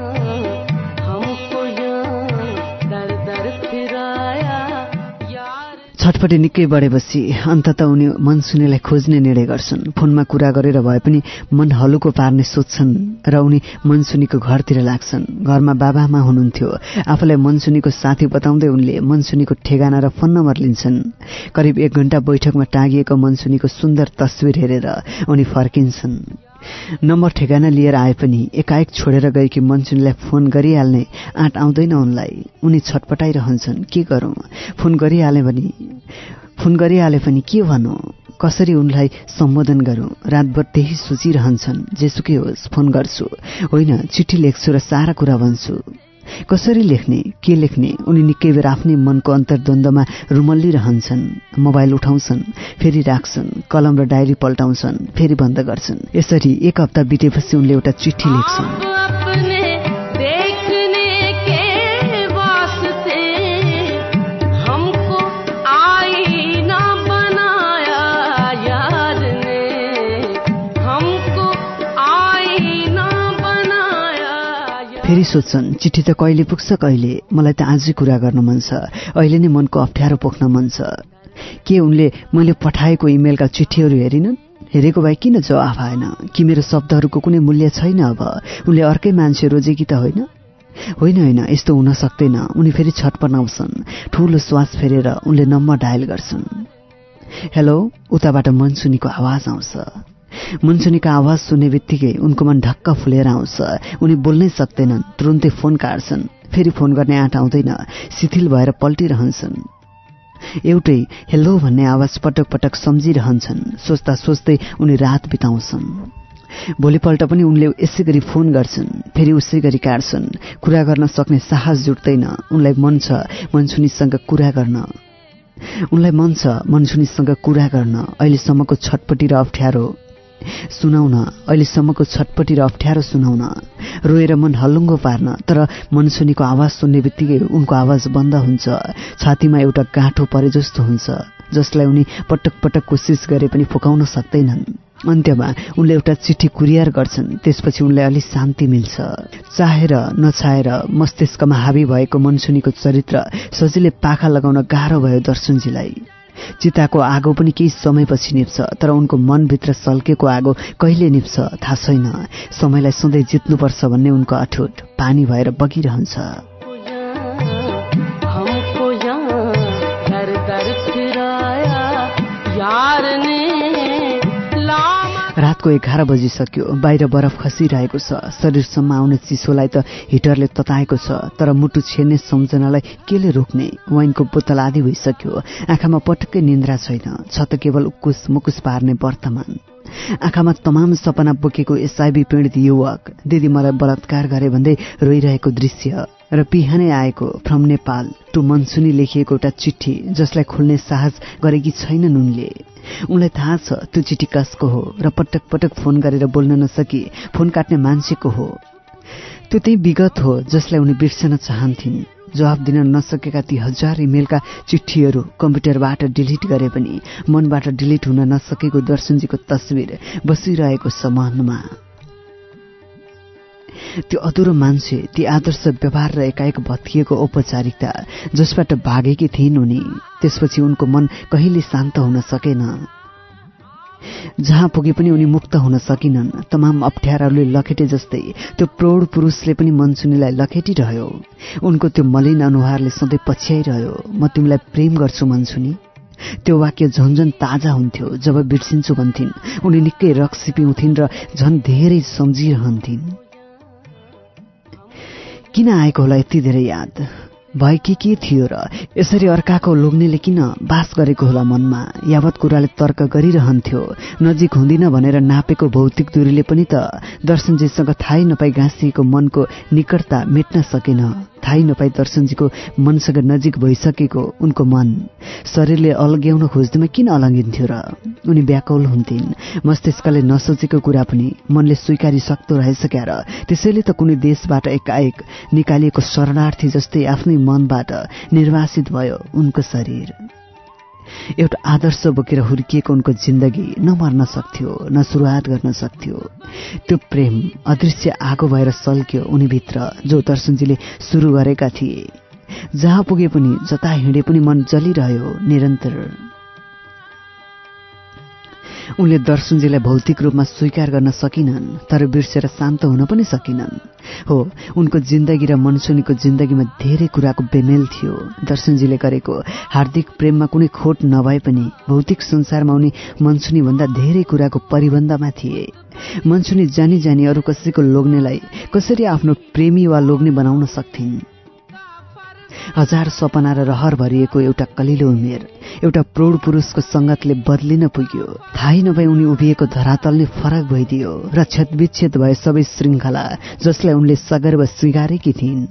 छटपटी निकै बढेपछि अन्तत उनी मनसुनीलाई खोज्ने निर्णय गर्छन्। फोनमा कुरा गरेर भए पनि मन हलुको पार्ने सोध्छन् र उनी मनसुनीको घरतिर लाग्छन्। घरमा बाबामा हुनुहुन्थ्यो। आफूलाई मनसुनीको साथी बताउँदै उनले मनसुनीको ठेगाना र फोन नम्बर लिन्छन्। करिब एक घण्टा बैठकमा टाँगिएको मनसुनीको सुन्दर तस्विर हेरेर उनी फर्किन्छन्। नम्बर ठेगाना लिएर आए पनि एकाएक छोडेर गएकी मनसुनीलाई फोन गरिहाल्ने आँट आउँदैन उनलाई। उनी छटपटाइरहन्छन् के गरौँ? फोन गरिहाले भने फोन गरिहाले पनि के भनौँ कसरी उनलाई सम्बोधन गरौँ? रातभर त्यही सोचिरहन्छन् जेसुकै होस् फोन गर्छु। होइन चिठी लेख्छु र सारा कुरा भन्छु। कसरी लेख्ने के लेख्ने उनी निकै बेर आफ्नै मनको अन्तर्द्वन्द्वमा रुमल्लिरहन्छन् मोबाइल उठाउँछन् फेरि राख्छन् कलम र डायरी पल्टाउँछन् फेरि बन्द गर्छन्। यसरी एक हप्ता बितेपछि उनले एउटा चिठी लेख्छन्। फेरि सोध्छन् चिठी त कहिले पुग्छ कहिले? मलाई त आजै कुरा गर्न मन छ। अहिले नै मनको अप्ठ्यारो पोख्न मन छ। के उनले मैले पठाएको इमेलका चिठीहरू हेरिनन्? हेरेको भए किन जवाफ आएन? कि मेरो शब्दहरूको कुनै मूल्य छैन अब? उनले अर्कै मान्छे रोजेकी त होइन? होइन होइन यस्तो हुन सक्दैन। उनी फेरि छटपनाउँछन् ठुलो श्वास फेरेर उनले नम्बर डायल गर्छन्। हेलो उताबाट मनसुनीको आवाज आउँछ। मुन्सुनीको आवाज सुन्ने बित्तिकै उनको मन ढक्क फुलेर आउँछ। उनी बोल्नै सक्दैनन् तुरुन्तै फोन काट्छन्। फेरि फोन गर्ने आँट आउँदैन शिथिल भएर पल्टिरहन्छन्। एउटै हेलो भन्ने आवाज पटक पटक सम्झिरहन्छन् सोच्दा सोच्दै उनी रात बिताउँछन्। भोलिपल्ट पनि उनले यसै गरी फोन गर्छन् फेरि उसै गरी काट्छन्। कुरा गर्न सक्ने साहस जुट्दैन उनलाई मन छ मनसुनीसँग कुरा गर्न। उनलाई मन छ मनसुनीसँग कुरा गर्न अहिलेसम्मको छटपटी र अप्ठ्यारो। सुनाउन अहिलेसम्मको छटपटी र अप्ठ्यारो सुनाउन रोएर मन हल्लुङ्गो पार्न तर मनसुनीको आवाज सुन्ने बित्तिकै उनको आवाज बन्द हुन्छ। छातीमा एउटा गाँठो परे जस्तो हुन्छ जसलाई उनी पटक पटक कोसिस गरे पनि फुकाउन सक्दैनन्। अन्त्यमा उनले एउटा चिठी कुरियर गर्छन् त्यसपछि उनलाई अलि शान्ति मिल्छ। चाहेर नचाहेर मस्तिष्कमा हावी भएको मनसुनीको चरित्र सजिलै पाखा लगाउन गाह्रो भयो दर्शनजीलाई। चिताको आगो पनि केही समयपछि निप्छ तर उनको मनभित्र सल्केको आगो कहिले निप्छ थाहा छैन। समयलाई सधैँ जित्नुपर्छ भन्ने उनको अठोट पानी भएर बगिरहन्छ। रातको एघार बजिसक्यो। बाहिर बरफ खसिरहेको छ। शरीरसम्म आउने चिसोलाई त हिटरले तताएको छ। तर मुटु छेर्ने सम्झनालाई केले रोक्ने? वाइनको बोतल आदि भइसक्यो। आँखामा पटक्कै निन्द्रा छैन। छ त केवल उकुस मुकुस पार्ने वर्तमान। आँखामा तमाम सपना बोकेको एसआइबी पीडित युवक दिदी मलाई बलात्कार गरे भन्दै रोइरहेको दृश्य। र बिहानै आएको फ्रम नेपाल टु मनसुनी लेखिएको एउटा चिठी जसलाई खोल्ने साहस गरेकी छैनन् उनले उनलाई थाहा छ त्यो चिठी कसको हो र पटक पटक फोन गरेर बोल्न नसकी फोन काट्ने मान्छेको हो। त्यो त्यही विगत हो जसलाई उनी बिर्सन चाहन्थिन्। जवाब दिन नसकेका ती हजार इमेलका चिठीहरू कम्प्युटरबाट डिलिट गरे पनि मनबाट डिलिट हुन नसकेको दर्शनजीको तस्विर बसिरहेको समनमा। त्यो अधुरो मान्छे ती आदर्श व्यवहार र एकाएक भत्किएको औपचारिकता जसबाट भागेकी थिइन् उनी त्यसपछि उनको मन कहिले शान्त हुन सकेन। जहाँ पुगे पनि उनी मुक्त हुन सकिनन् तमाम अप्ठ्याराहरूले लखेटे जस्तै त्यो प्रौढ पुरुषले पनि मनसुनीलाई लखेटिरह्यो। उनको त्यो मलिन अनुहारले सधैँ पछ्याइरह्यो। म तिमीलाई प्रेम गर्छु मनसुनी। त्यो वाक्य झन्झन ताजा हुन्थ्यो जब बिर्सिन्छु भन्थिन्। उनी निकै रक्सी पिउँथिन् र झन् धेरै सम्झिरहन्थिन्। किन आएको होला यति धेरै याद? भए के के थियो र यसरी अर्काको लोग्नेले किन बास गरेको होला मनमा? यावत कुराले तर्क गरिरहन्थ्यो। नजिक हुँदिन भनेर नापेको भौतिक दूरीले पनि त दर्शनजीसँग थाहै नपाई गाँसिएको मनको निकटता मेट्न सकेन। थाहै नपाई दर्शनजीको मनसँग नजिक भइसकेको उनको मन शरीरले अलग्याउन खोज्दैमा किन अलगिन्थ्यो र? उनी व्याकुल हुन्थिन्। मस्तिष्कले नसोचेको कुरा पनि मनले स्वीकारी सक्दो रहेछ र त्यसैले त कुनै देशबाट एकाएक निकालिएको शरणार्थी जस्तै आफ्नै मनबाट निर्वासित भयो उनको शरीर। एउटा आदर्श बोकेर हुर्किएको उनको जिन्दगी नमर्न सक्थ्यो न सुरुवात गर्न सक्थ्यो। त्यो प्रेम अदृश्य आगो भएर सल्क्यो उनीभित्र जो दर्शनजीले सुरु गरेका थिए। जहाँ पुगे पनि जता हिँडे पनि मन जलिरह्यो निरन्तर। उनले दर्शनजीलाई भौतिक रूपमा स्वीकार गर्न सकिनन् तर बिर्सेर शान्त हुन पनि सकिनन्। हो उनको जिन्दगी र मनसुनीको जिन्दगीमा धेरै कुराको बेमेल थियो। दर्शनजीले गरेको हार्दिक प्रेममा कुनै खोट नभए पनि भौतिक संसारमा उनी मनसुनीभन्दा धेरै कुराको परिबन्धमा थिए। मनसुनी जानी जानी अरू कसैको लोग्नेलाई कसरी आफ्नो प्रेमी वा लोग्ने बनाउन सक्थिन्? हजार सपना र रहर भरिएको एउटा कलिलो उमेर एउटा प्रौढ पुरुषको सङ्गतले बदलिन पुग्यो। थाहै नभई उनी उभिएको धरातल नै फरक भइदियो र छेदविच्छेद भए सबै श्रृङ्खला जसलाई उनले सगर्व स्वीकारेकी थिइन्।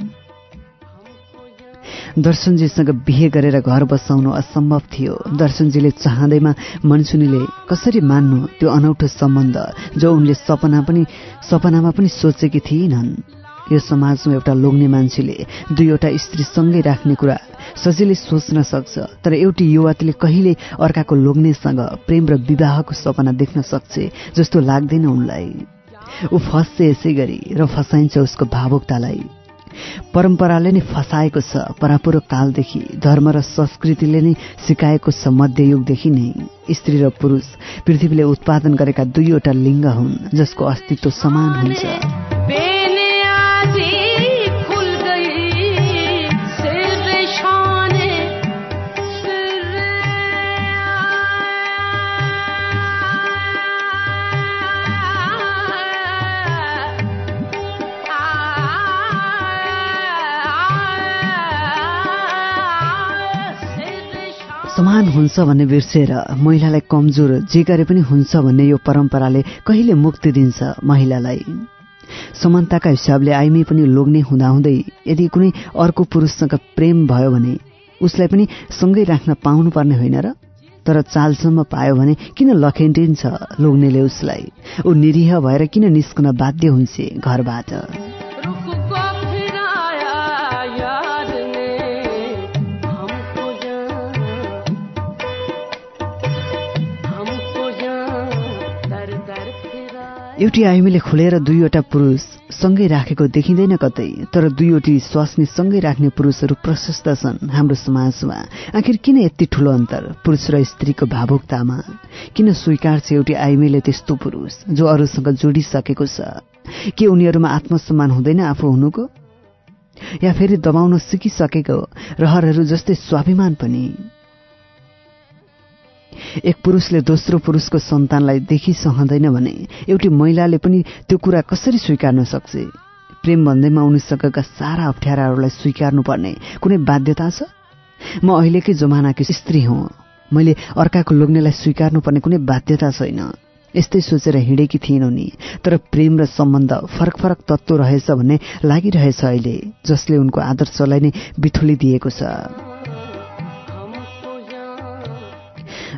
दर्शनजीसँग बिहे गरेर घर बसाउनु असम्भव थियो। दर्शनजीले चाहँदैमा मनसुनीले कसरी मान्नु त्यो अनौठो सम्बन्ध जो उनले सपना पनि सपनामा पनि सोचेकी थिइनन्। यो समाजमा एउटा लोग्ने मान्छेले दुईवटा स्त्री सँगै राख्ने कुरा सजिलै सोच्न सक्छ तर एउटी युवतीले कहिले अर्काको लोग्नेसँग प्रेम र विवाहको सपना देख्न सक्छ जस्तो लाग्दैन उनलाई। ऊ फस्छ यसै गरी र फसाइन्छ उसको भावुकतालाई। परम्पराले नै फसाएको छ परापुरो कालदेखि धर्म र संस्कृतिले नै सिकाएको छ मध्ययुगदेखि नै। स्त्री र पुरुष पृथ्वीले उत्पादन गरेका दुईवटा लिङ्ग हुन् जसको अस्तित्व समान हुन्छ। समान हुन्छ भन्ने बिर्सेर महिलालाई कमजोर जे गरे पनि हुन्छ भन्ने यो परम्पराले कहिले मुक्ति दिन्छ महिलालाई? समानताका हिसाबले आइमै पनि लोग्ने हुँदाहुँदै यदि कुनै अर्को पुरुषसँग प्रेम भयो भने उसलाई पनि सँगै राख्न पाउनुपर्ने होइन र? तर चालसम्म पायो भने किन लखेटिन्छ लोग्नेले उसलाई? ऊ निरीह भएर किन निस्कन बाध्य हुन्छ घरबाट? एउटी आइमीले खुलेर दुईवटा पुरुष सँगै राखेको देखिँदैन कतै तर दुईवटी स्वास्नी सँगै राख्ने पुरुषहरू प्रशस्त छन् हाम्रो समाजमा। आखिर किन यति ठुलो अन्तर? पुरुष र स्त्रीको भावुकतामा किन स्वीकार छ एउटी आइमीले त्यस्तो पुरुष जो अरूसँग जोडिसकेको छ? के उनीहरूमा आत्मसम्मान हुँदैन आफू हुनुको? या फेरि दबाउन सिकिसकेको रहरहरू जस्तै स्वाभिमान पनि? एक पुरुषले दोस्रो पुरुषको सन्तानलाई देखि सहँदैन भने एउटी महिलाले पनि त्यो कुरा कसरी स्वीकार्न सक्छ? प्रेम भन्दैमा उनीसँगका सारा अप्ठ्याराहरूलाई स्वीकार्नुपर्ने कुनै बाध्यता छ? म अहिलेकै जमानाकी स्त्री हुँ। मैले अर्काको लोग्नेलाई स्वीकार्नुपर्ने कुनै बाध्यता छैन। यस्तै सोचेर हिँडेकी थिइन् उनी। तर प्रेम र सम्बन्ध फरक फरक तत्त्व रहेछ भन्ने लागिरहेछ अहिले जसले उनको आदर्शलाई नै बिथुलिदिएको छ।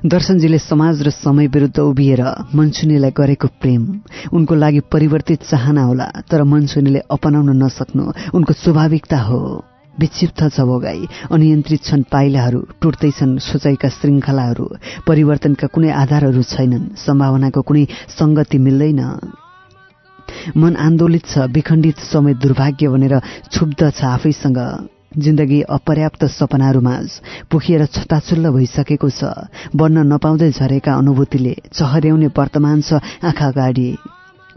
दर्शनजीले समाज र समय विरुद्ध उभिएर मनसुनीलाई गरेको प्रेम। उनको लागि परिवर्तित चाहना होला तर मनसुनीले अपनाउन नसक्नु उनको स्वाभाविकता हो। विक्षिप्त छ भोगाई अनियन्त्रित छन् पाइलाहरू टुट्दैछन् सोचाइका श्रृङ्खलाहरू परिवर्तनका कुनै आधारहरू छैनन् सम्भावनाको कुनै सङ्गति मिल्दैन। मन आन्दोलित छ विखण्डित समय दुर्भाग्य भनेर क्षुब्ध छ आफैसँग। जिन्दगी अपर्याप्त सपनाहरूमाझ पुखिएर छताछुल्ल भइसकेको छ। बन्न नपाउँदै झरेका अनुभूतिले चहर्याउने वर्तमान छ आँखा अगाडि।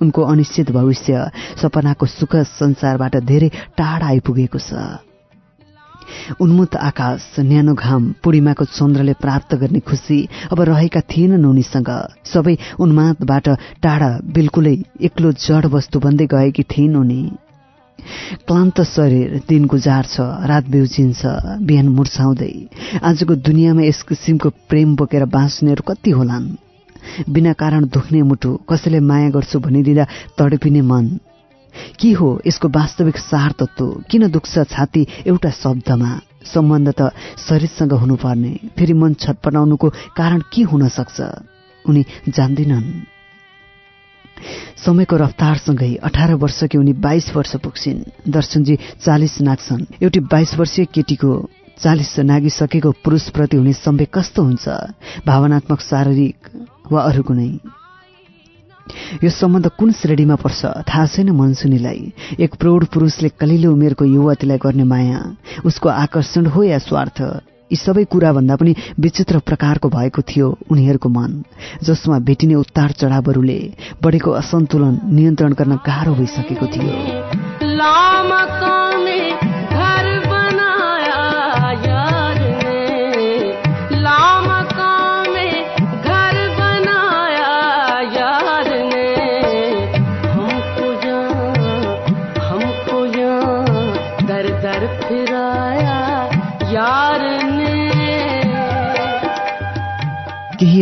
उनको अनिश्चित भविष्य सपनाको सुख संसारबाट धेरै टाढा आइपुगेको छ। उन्मुक्त आकाश न्यानो घाम पूर्णिमाको चन्द्रले प्राप्त गर्ने खुसी अब रहेका थिएनन् उनीसँग सबै उन्मादबाट टाढा बिल्कुलै एक्लो जड वस्तु बन्दै गएकी थिइन् उनी। क्लान्त शरीर दिन गुजार्छ रात बिउजिन्छ बिहान मुर्साउँदै आजको दुनियाँमा यस किसिमको प्रेम बोकेर बाँच्नेहरू कति होलान्? बिना कारण दुख्ने मुटु कसैले माया गर्छु भनिदिँदा तडपिने मन। के हो यसको वास्तविक सार तत्व किन दुख्छ छाती एउटा शब्दमा? सम्बन्ध त शरीरसँग हुनुपर्ने। फेरि मन छटपटाउनुको कारण के हुन सक्छ? उनी जान्दिनन्। समयको रफ्तारसँगै अठार वर्षकी उनी बाइस वर्ष पुग्छिन्। दर्शनजी चालिस नाग्छन् एउटी बाइस वर्षीय केटीको चालिस नागिसकेको पुरुषप्रति हुने सम्वेक कस्तो हुन्छ? भावनात्मक शारीरिक वा अरू कुनै? यो सम्बन्ध कुन श्रेणीमा पर्छ? थाहा छैन मनसुनीलाई। एक प्रौढ पुरुषले कलिलो उमेरको युवतीलाई गर्ने माया उसको आकर्षण हो या स्वार्थ? यी सबै कुराभन्दा पनि विचित्र प्रकारको भएको थियो उनीहरूको मन जसमा भेटिने उत्तार चढावहरूले बढेको असन्तुलन नियन्त्रण गर्न गाह्रो भइसकेको थियो।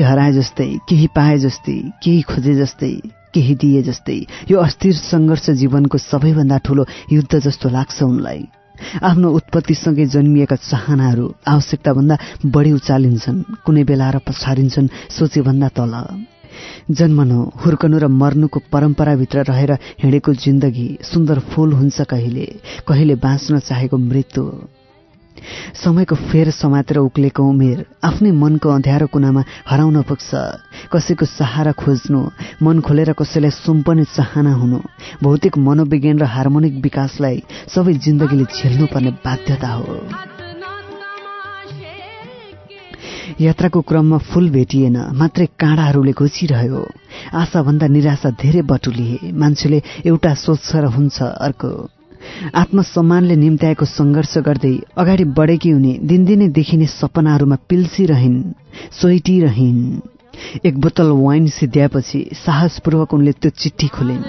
केही हराए जस्तै केही पाए जस्तै केही खोजे जस्तै केही दिए जस्तै यो अस्थिर सङ्घर्ष जीवनको सबैभन्दा ठूलो युद्ध जस्तो लाग्छ उनलाई। आफ्नो उत्पत्तिसँगै जन्मिएका चाहनाहरू आवश्यकताभन्दा बढी उचालिन्छन् कुनै बेला र पछारिन्छन् सोचेभन्दा तल। जन्मनु हुर्कनु र मर्नुको परम्पराभित्र रहेर हिँडेको जिन्दगी सुन्दर फूल हुन्छ कहिले कहिले बाँच्न चाहेको मृत्यु। समयको फेर समातेर उक्लेको उमेर आफ्नै मनको अँध्यारो कुनामा हराउन पुग्छ। कसैको सहारा खोज्नु मन खोलेर कसैलाई सुम्पने चाहना हुनु भौतिक मनोविज्ञान र हार्मोनिक विकासलाई सबै जिन्दगीले झेल्नुपर्ने बाध्यता हो। यात्राको क्रममा फूल भेटिएन मात्रै काँडाहरूले घोचिरह्यो। आशाभन्दा निराशा धेरै बटुलिए। मान्छेले एउटा सोच्छ र हुन्छ अर्को। आत्मसम्मानले निम्त्याएको सङ्घर्ष गर्दै अगाडि बढेकी उनी दिनदिनै देखिने सपनाहरूमा पिल्सिरहन् सोइटिरहन्। एक बोतल वाइन सिद्ध्याएपछि साहसपूर्वक उनले त्यो चिठी खोलिन्।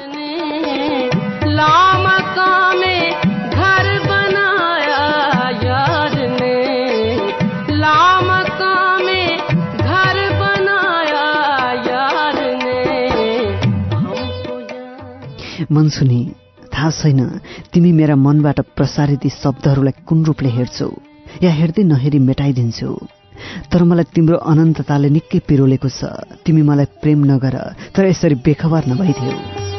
मनसुनी थाहा छैन। तिमी मेरा मनबाट प्रसारित यी शब्दहरूलाई कुन रूपले हेर्छौ? या हेर्दै नहेरी मेटाइदिन्छौ? तर मलाई तिम्रो अनन्तताले निकै पिरोलेको छ। तिमी मलाई प्रेम नगर तर यसरी बेखबर नभइदियो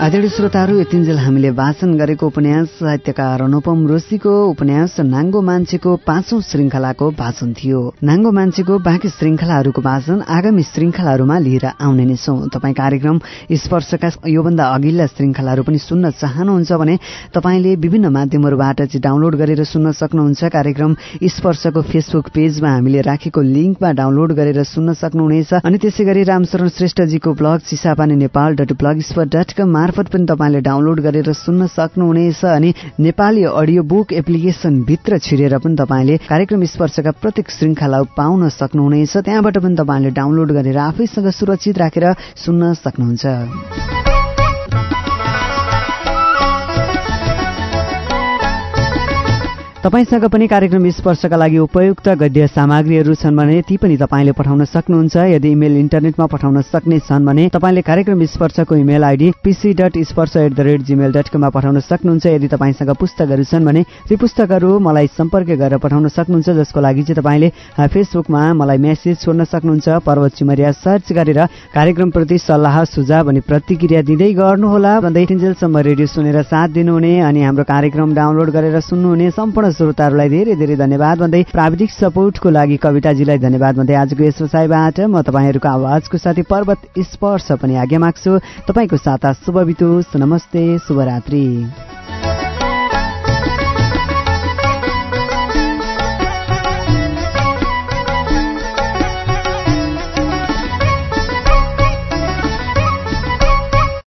आदरणीय श्रोताहरू यतिन्जेल हामीले वाचन गरेको उपन्यास साहित्यकार अनुपम रोशीको उपन्यास नाङ्गो मान्छेको पाँचौं श्रृङ्खलाको वाचन थियो। नाङ्गो मान्छेको बाँकी श्रृङ्खलाहरूको वाचन आगामी श्रृङ्खलाहरूमा लिएर आउने नै छौं। तपाईँ कार्यक्रम स्पर्शका योभन्दा अघिल्ला श्रृङ्खलाहरू पनि सुन्न चाहनुहुन्छ भने तपाईँले विभिन्न माध्यमहरूबाट चाहिँ डाउनलोड गरेर सुन्न सक्नुहुन्छ। कार्यक्रम स्पर्शको फेसबुक पेजमा हामीले राखेको लिङ्कमा डाउनलोड गरेर सुन्न सक्नुहुनेछ। अनि त्यसै गरी Ramsharan श्रेष्ठजीको blog Chisapani Nepal dot blog spot dot com मार्फत पनि तपाईँले डाउनलोड गरेर सुन्न सक्नुहुनेछ अनि नेपाली अडियो बुक एप्लिकेसनभित्र छिरेर पनि तपाईँले कार्यक्रम स्पर्शका प्रत्येक श्रृङ्खला पाउन सक्नुहुनेछ। त्यहाँबाट पनि तपाईँले डाउनलोड गरेर आफैसँग सुरक्षित राखेर सुन्न सक्नुहुन्छ। तपाईँसँग पनि कार्यक्रम स्पर्शका लागि उपयुक्त गद्य सामग्रीहरू छन् भने ती पनि तपाईँले पठाउन सक्नुहुन्छ। यदि इमेल इन्टरनेटमा पठाउन सक्ने छन् भने तपाईँले कार्यक्रम स्पर्शको email ID P C dot Sparsh at the rate Gmail dot कममा पठाउन सक्नुहुन्छ। यदि तपाईँसँग पुस्तकहरू छन् भने ती पुस्तकहरू मलाई सम्पर्क गरेर पठाउन सक्नुहुन्छ। जसको लागि चाहिँ तपाईँले फेसबुकमा मलाई मेसेज छोड्न सक्नुहुन्छ। पर्वत चिमरिया सर्च गरेर कार्यक्रमप्रति सल्लाह सुझाव अनि प्रतिक्रिया दिँदै गर्नुहोला। भन्दै टिन्जेलसम्म रेडियो सुनेर साथ दिनुहुने अनि हाम्रो कार्यक्रम डाउनलोड गरेर सुन्नुहुने। सम्पूर्ण श्रोताहरूलाई धेरै धेरै धन्यवाद। भन्दै प्राविधिक सपोर्टको लागि कविताजीलाई धन्यवाद। भन्दै आजको यस वसाईबाट म तपाईँहरूको आवाजको साथी पर्वत स्पर्श पनि आज्ञा माग्छु। तपाईँको साता शुभ नमस्ते शुभरात्री।